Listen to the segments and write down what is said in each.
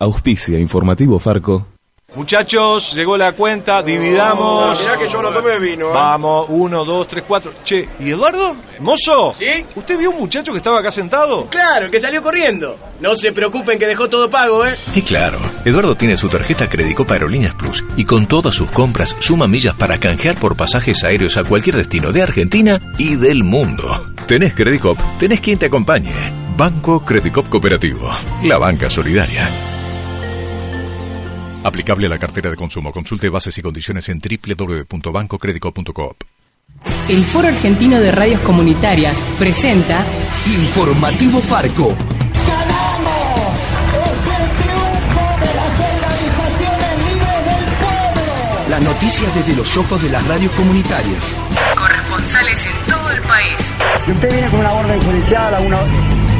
Auspicia Informativo Farco. Muchachos, llegó la cuenta, dividamos. Mirá que yo no tomé vino, ¿eh? Vamos, uno, dos, tres, cuatro. Che, ¿y Eduardo? ¿Mozo? ¿Sí? ¿Usted vio un muchacho que estaba acá sentado? Claro, el que salió corriendo. No se preocupen que dejó todo pago, ¿eh? Y claro, Eduardo tiene su tarjeta Credicop Aerolíneas Plus y con todas sus compras suma millas para canjear por pasajes aéreos a cualquier destino de Argentina y del mundo. Tenés Credicop, tenés quien te acompañe. Banco Credicop Cooperativo, la banca solidaria. Aplicable a la cartera de consumo. Consulte bases y condiciones en www.bancocredico.coop. El Foro Argentino de Radios Comunitarias presenta Informativo Farco. ¡Ganamos! ¡Es el triunfo de las organizaciones libres del pueblo! Las noticias desde los ojos de las radios comunitarias. corresponsales en todo el país. Si usted viene con una orden judicial, la, una-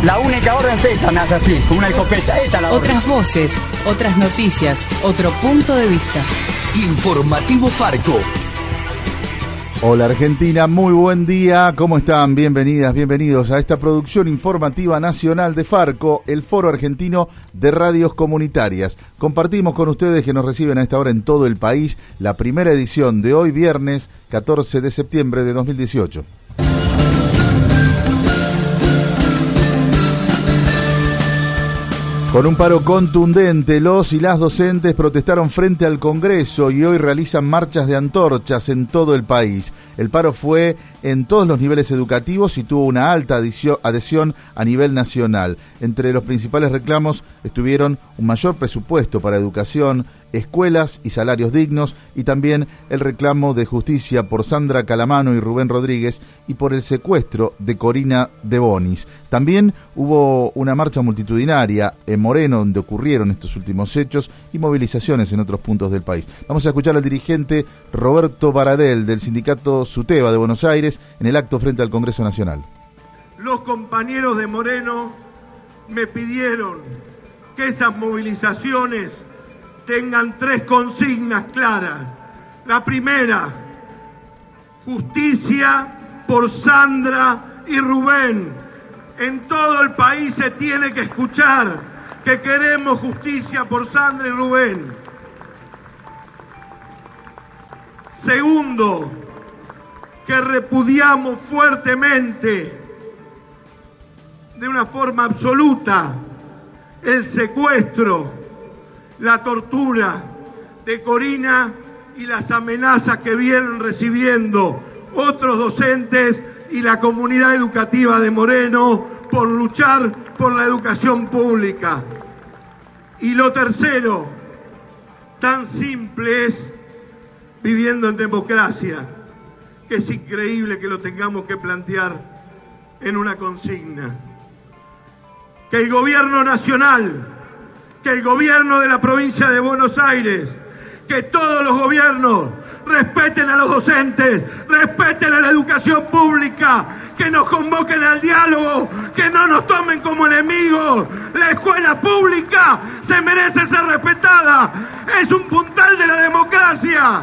la única orden es esta, me hace así, con una escopeta. Esta es la orden. Otras voces, otras noticias, otro punto de vista. Informativo Farco. Hola Argentina, muy buen día, ¿cómo están? Bienvenidas, bienvenidos a esta producción informativa nacional de Farco, el Foro Argentino de Radios Comunitarias. Compartimos con ustedes que nos reciben a esta hora en todo el país la primera edición de hoy viernes 14 de septiembre de 2018. Con un paro contundente, los y las docentes protestaron frente al Congreso y hoy realizan marchas de antorchas en todo el país. El paro fue en todos los niveles educativos y tuvo una alta adhesión a nivel nacional. Entre los principales reclamos estuvieron un mayor presupuesto para educación, escuelas y salarios dignos y también el reclamo de justicia por Sandra Calamano y Rubén Rodríguez y por el secuestro de Corina de Bonis. También hubo una marcha multitudinaria en Moreno donde ocurrieron estos últimos hechos y movilizaciones en otros puntos del país. Vamos a escuchar al dirigente Roberto Baradel del sindicato SUTEBA de Buenos Aires en el acto frente al Congreso Nacional. los compañeros de Moreno me pidieron que esas movilizaciones tengan tres consignas claras. La primera, justicia por Sandra y Rubén. En todo el país se tiene que escuchar que queremos justicia por Sandra y Rubén. Segundo, que repudiamos fuertemente de una forma absoluta el secuestro, la tortura de Corina y las amenazas que vienen recibiendo otros docentes y la comunidad educativa de Moreno por luchar por la educación pública. Y lo tercero, tan simple es viviendo en democracia, que es increíble que lo tengamos que plantear en una consigna que el gobierno nacional, que el gobierno de la provincia de Buenos Aires, que todos los gobiernos respeten a los docentes, respeten a la educación pública, que nos convoquen al diálogo, que no nos tomen como enemigos. La escuela pública se merece ser respetada, es un puntal de la democracia.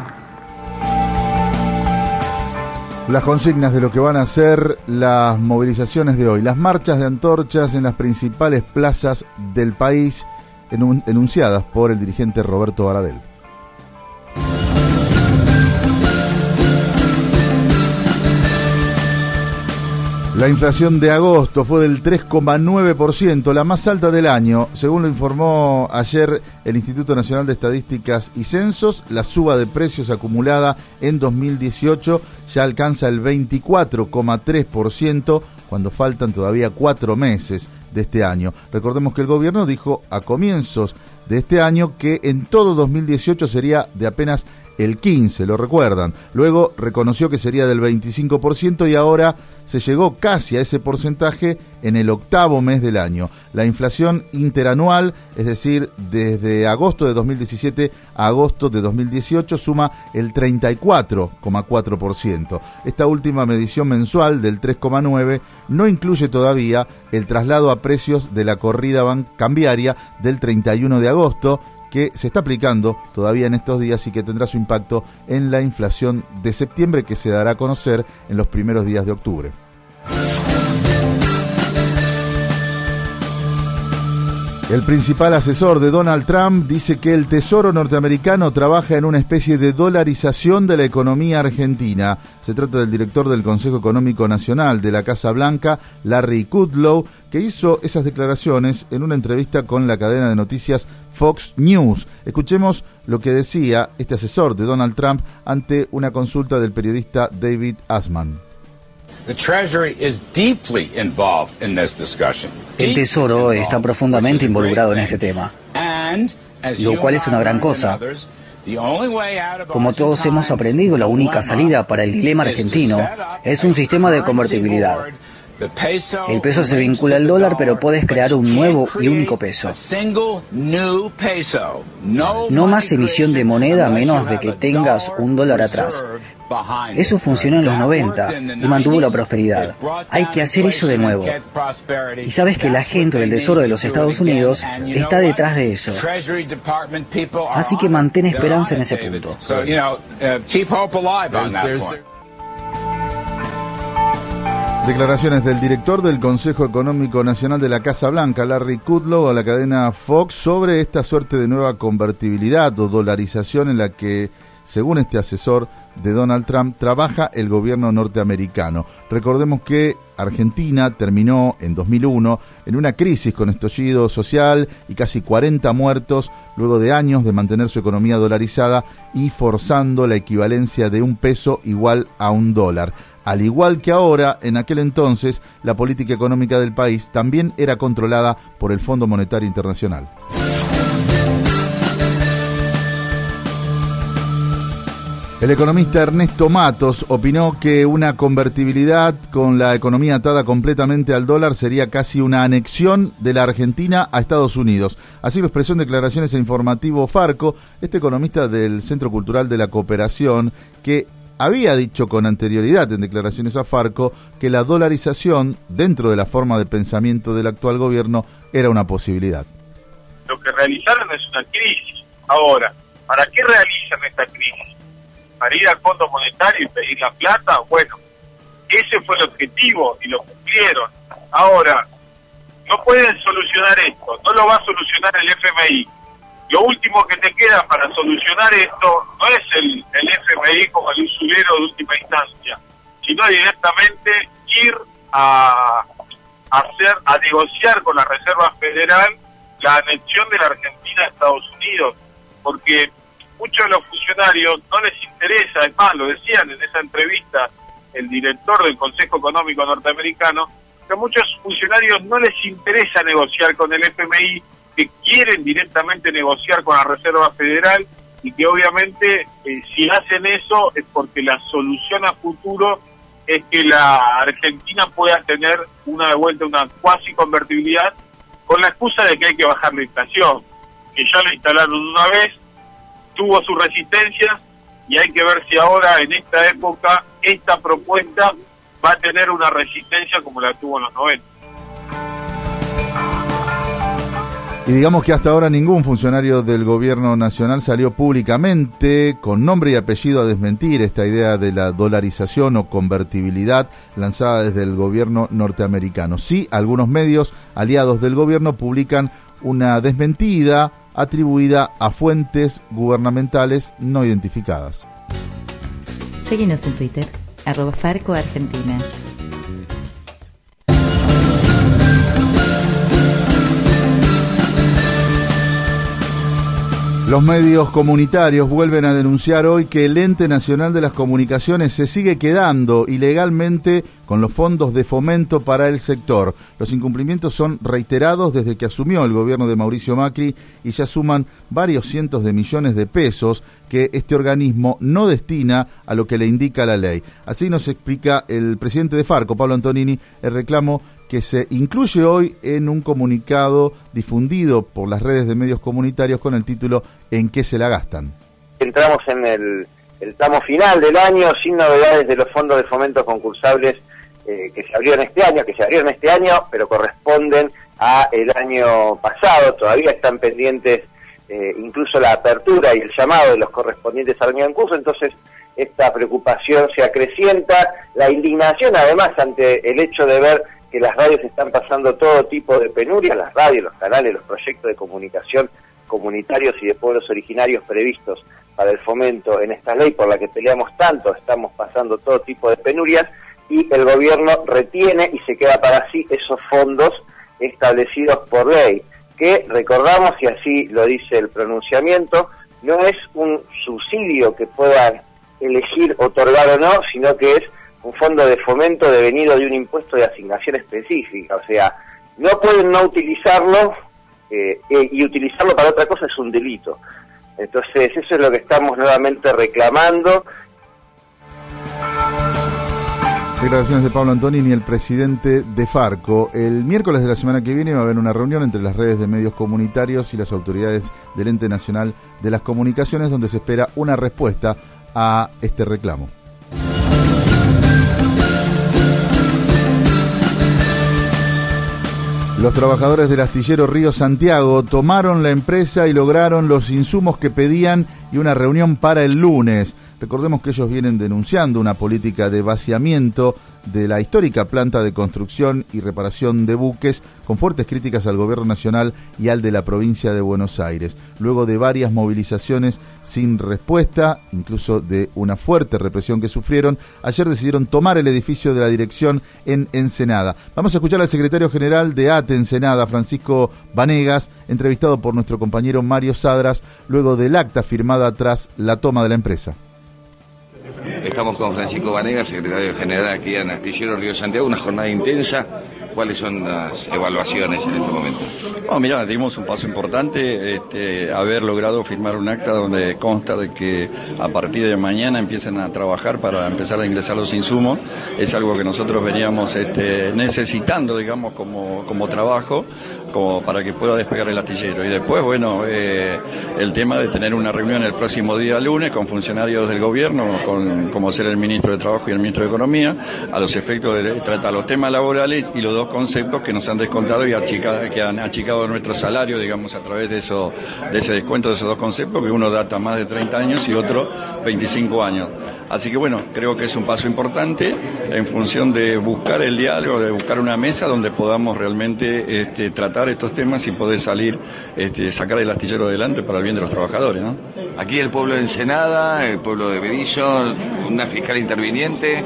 Las consignas de lo que van a ser las movilizaciones de hoy, las marchas de antorchas en las principales plazas del país, enunciadas por el dirigente Roberto Baradel. La inflación de agosto fue del 3,9%, la más alta del año. Según lo informó ayer el Instituto Nacional de Estadísticas y Censos, la suba de precios acumulada en 2018 ya alcanza el 24,3% cuando faltan todavía cuatro meses de este año. Recordemos que el gobierno dijo a comienzos de este año que en todo 2018 sería de apenas el 15, lo recuerdan. Luego reconoció que sería del 25% y ahora se llegó casi a ese porcentaje en el octavo mes del año. La inflación interanual, es decir, desde agosto de 2017 a agosto de 2018, suma el 34,4%. Esta última medición mensual del 3,9 no incluye todavía el traslado a precios de la corrida cambiaria del 31 de agosto, que se está aplicando todavía en estos días y que tendrá su impacto en la inflación de septiembre que se dará a conocer en los primeros días de octubre. El principal asesor de Donald Trump dice que el Tesoro norteamericano trabaja en una especie de dolarización de la economía argentina. Se trata del director del Consejo Económico Nacional de la Casa Blanca, Larry Kudlow, que hizo esas declaraciones en una entrevista con la cadena de noticias Fox News. Escuchemos lo que decía este asesor de Donald Trump ante una consulta del periodista David Asman. El Tesoro está profundamente involucrado en este tema, lo cual es una gran cosa. Como todos hemos aprendido, la única salida para el dilema argentino es un sistema de convertibilidad. El peso se vincula al dólar, pero puedes crear un nuevo y único peso. No más emisión de moneda a menos de que tengas un dólar atrás. Eso funcionó en los 90 y mantuvo la prosperidad. Hay que hacer eso de nuevo. Y sabes que la gente del Tesoro de los Estados Unidos está detrás de eso. Así que mantén esperanza en ese punto. Declaraciones del director del Consejo Económico Nacional de la Casa Blanca, Larry Kudlow, a la cadena Fox sobre esta suerte de nueva convertibilidad o dolarización en la que, según este asesor de Donald Trump, trabaja el gobierno norteamericano. Recordemos que Argentina terminó en 2001 en una crisis con estallido social y casi 40 muertos luego de años de mantener su economía dolarizada y forzando la equivalencia de un peso igual a un dólar. Al igual que ahora, en aquel entonces, la política económica del país también era controlada por el Fondo Monetario Internacional. El economista Ernesto Matos opinó que una convertibilidad con la economía atada completamente al dólar sería casi una anexión de la Argentina a Estados Unidos. Así lo expresó en declaraciones a Informativo Farco, este economista del Centro Cultural de la Cooperación, que había dicho con anterioridad en declaraciones a Farco que la dolarización dentro de la forma de pensamiento del actual gobierno era una posibilidad. Lo que realizaron es una crisis. Ahora, ¿para qué realizan esta crisis? ¿Para ir al Fondo Monetario y pedir la plata? Bueno, ese fue el objetivo y lo cumplieron. Ahora, no pueden solucionar esto, no lo va a solucionar el FMI lo último que te queda para solucionar esto no es el, el FMI como el usurero de última instancia, sino directamente ir a, hacer, a negociar con la Reserva Federal la anexión de la Argentina a Estados Unidos, porque muchos de los funcionarios no les interesa, es más, lo decían en esa entrevista el director del Consejo Económico Norteamericano, que a muchos funcionarios no les interesa negociar con el FMI que quieren directamente negociar con la Reserva Federal y que obviamente eh, si hacen eso es porque la solución a futuro es que la Argentina pueda tener una de vuelta una cuasi convertibilidad con la excusa de que hay que bajar la inflación, que ya la instalaron una vez, tuvo su resistencia y hay que ver si ahora en esta época esta propuesta va a tener una resistencia como la tuvo en los 90. Y digamos que hasta ahora ningún funcionario del gobierno nacional salió públicamente con nombre y apellido a desmentir esta idea de la dolarización o convertibilidad lanzada desde el gobierno norteamericano. Sí, algunos medios aliados del gobierno publican una desmentida atribuida a fuentes gubernamentales no identificadas. Seguimos en Twitter, arroba Farco. Los medios comunitarios vuelven a denunciar hoy que el Ente Nacional de las Comunicaciones se sigue quedando ilegalmente con los fondos de fomento para el sector. Los incumplimientos son reiterados desde que asumió el gobierno de Mauricio Macri y ya suman varios cientos de millones de pesos que este organismo no destina a lo que le indica la ley. Así nos explica el presidente de Farco, Pablo Antonini, el reclamo que se incluye hoy en un comunicado difundido por las redes de medios comunitarios con el título ¿En qué se la gastan? Entramos en el, tramo final del año sin novedades de los fondos de fomento concursables eh, que se abrieron este año, que se abrieron este año, pero corresponden a el año pasado, todavía están pendientes eh, incluso la apertura y el llamado de los correspondientes al año en curso, entonces esta preocupación se acrecienta, la indignación además ante el hecho de ver que las radios están pasando todo tipo de penurias, las radios, los canales, los proyectos de comunicación comunitarios y de pueblos originarios previstos para el fomento en esta ley por la que peleamos tanto, estamos pasando todo tipo de penurias y el gobierno retiene y se queda para sí esos fondos establecidos por ley, que recordamos, y así lo dice el pronunciamiento, no es un subsidio que puedan elegir otorgar o no, sino que es un fondo de fomento devenido de un impuesto de asignación específica. O sea, no pueden no utilizarlo eh, eh, y utilizarlo para otra cosa es un delito. Entonces, eso es lo que estamos nuevamente reclamando. Declaraciones de Pablo Antonini, el presidente de Farco. El miércoles de la semana que viene va a haber una reunión entre las redes de medios comunitarios y las autoridades del Ente Nacional de las Comunicaciones donde se espera una respuesta a este reclamo. Los trabajadores del astillero Río Santiago tomaron la empresa y lograron los insumos que pedían y una reunión para el lunes. Recordemos que ellos vienen denunciando una política de vaciamiento de la histórica planta de construcción y reparación de buques, con fuertes críticas al gobierno nacional y al de la provincia de Buenos Aires. Luego de varias movilizaciones sin respuesta, incluso de una fuerte represión que sufrieron, ayer decidieron tomar el edificio de la dirección en Ensenada. Vamos a escuchar al secretario general de ATE Ensenada, Francisco Vanegas, entrevistado por nuestro compañero Mario Sadras, luego del acta firmada tras la toma de la empresa. Estamos con Francisco Vanega, secretario general aquí en Astillero Río Santiago, una jornada intensa ¿Cuáles son las evaluaciones en este momento? Oh, mira, dimos un paso importante, este, haber logrado firmar un acta donde consta de que a partir de mañana empiecen a trabajar para empezar a ingresar los insumos. Es algo que nosotros veníamos este, necesitando, digamos, como, como trabajo, como para que pueda despegar el astillero. Y después, bueno, eh, el tema de tener una reunión el próximo día lunes con funcionarios del gobierno, con, como ser el ministro de Trabajo y el ministro de Economía, a los efectos de tratar los temas laborales y los dos conceptos que nos han descontado y que han achicado nuestro salario, digamos, a través de, eso, de ese descuento de esos dos conceptos, que uno data más de 30 años y otro 25 años. Así que bueno, creo que es un paso importante en función de buscar el diálogo, de buscar una mesa donde podamos realmente este, tratar estos temas y poder salir, este, sacar el astillero adelante para el bien de los trabajadores. Aquí el pueblo de Ensenada, el pueblo de Berizo, una fiscal interviniente.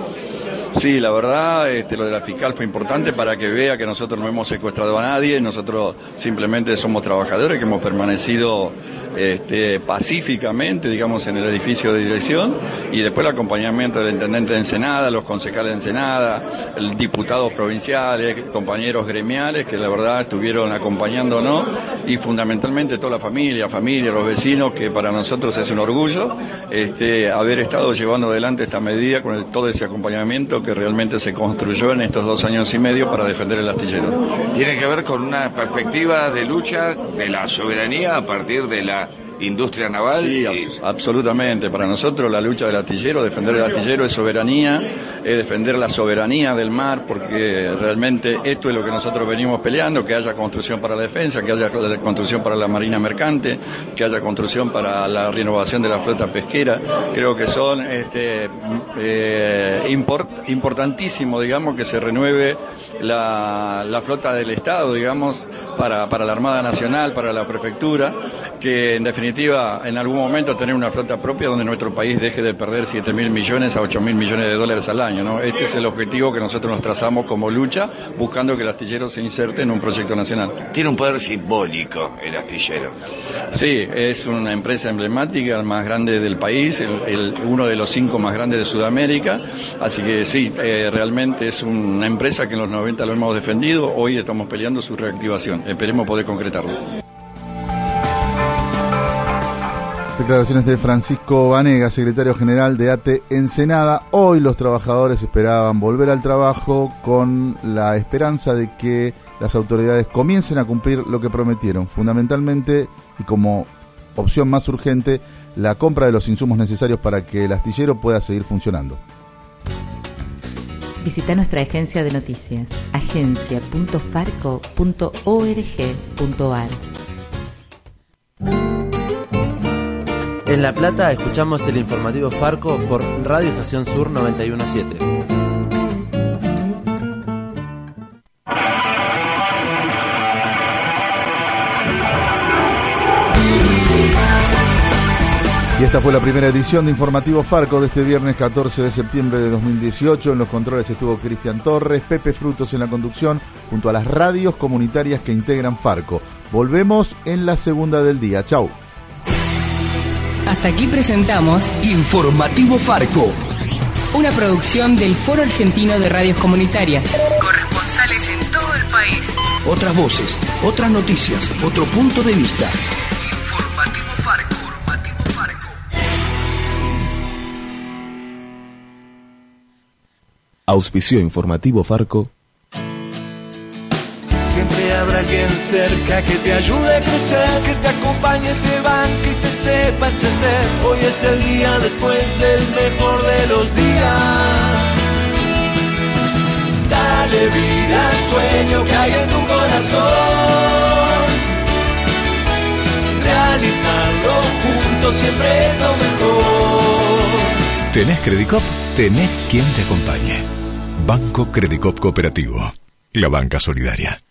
Sí, la verdad, este, lo de la fiscal fue importante para que vea que nosotros no hemos secuestrado a nadie, nosotros simplemente somos trabajadores que hemos permanecido este, pacíficamente, digamos, en el edificio de dirección y después el acompañamiento del intendente de Ensenada, los concejales de Ensenada, diputados provinciales, compañeros gremiales que la verdad estuvieron acompañándonos y fundamentalmente toda la familia, familia, los vecinos, que para nosotros es un orgullo este, haber estado llevando adelante esta medida con todo ese acompañamiento que realmente se construyó en estos dos años y medio para defender el astillero. Tiene que ver con una perspectiva de lucha de la soberanía a partir de la industria naval. Sí, absolutamente. Para nosotros la lucha del astillero, defender el astillero es soberanía, es defender la soberanía del mar, porque realmente esto es lo que nosotros venimos peleando, que haya construcción para la defensa, que haya construcción para la marina mercante, que haya construcción para la renovación de la flota pesquera. Creo que son este, eh, importantísimo, digamos, que se renueve la, la flota del Estado, digamos, para, para la Armada Nacional, para la Prefectura, que en definitiva en algún momento tener una flota propia donde nuestro país deje de perder 7 mil millones a 8 mil millones de dólares al año. ¿no? Este es el objetivo que nosotros nos trazamos como lucha, buscando que el astillero se inserte en un proyecto nacional. Tiene un poder simbólico el astillero. Sí, es una empresa emblemática, el más grande del país, el, uno de los cinco más grandes de Sudamérica, así que sí, eh, realmente es una empresa que en los 90 lo hemos defendido, hoy estamos peleando su reactivación. Esperemos poder concretarlo. Declaraciones de Francisco Vanega, secretario general de ATE Ensenada. Hoy los trabajadores esperaban volver al trabajo con la esperanza de que las autoridades comiencen a cumplir lo que prometieron, fundamentalmente y como opción más urgente, la compra de los insumos necesarios para que el astillero pueda seguir funcionando. Visita nuestra agencia de noticias, agencia.farco.org.ar. En La Plata escuchamos el informativo Farco por Radio Estación Sur 917. Y esta fue la primera edición de Informativo Farco de este viernes 14 de septiembre de 2018. En los controles estuvo Cristian Torres, Pepe Frutos en la conducción, junto a las radios comunitarias que integran Farco. Volvemos en la segunda del día. Chau. Hasta aquí presentamos Informativo Farco. una producción del Foro Argentino de Radios Comunitarias. Corresponsales en todo el país. Otras voces, otras noticias, otro punto de vista. Informativo Farco. Informativo Farco. Auspicio informativo Farco. Siempre habrá alguien cerca que te ayude a crecer, que te acompañe, te banque y te sepa entender. Hoy es el día después del mejor de los días. Dale vida al sueño que hay en tu corazón. Realizarlo juntos siempre es lo mejor. ¿Tenés Credicop? Tenés quien te acompañe. Banco Credicop Cooperativo. La banca solidaria.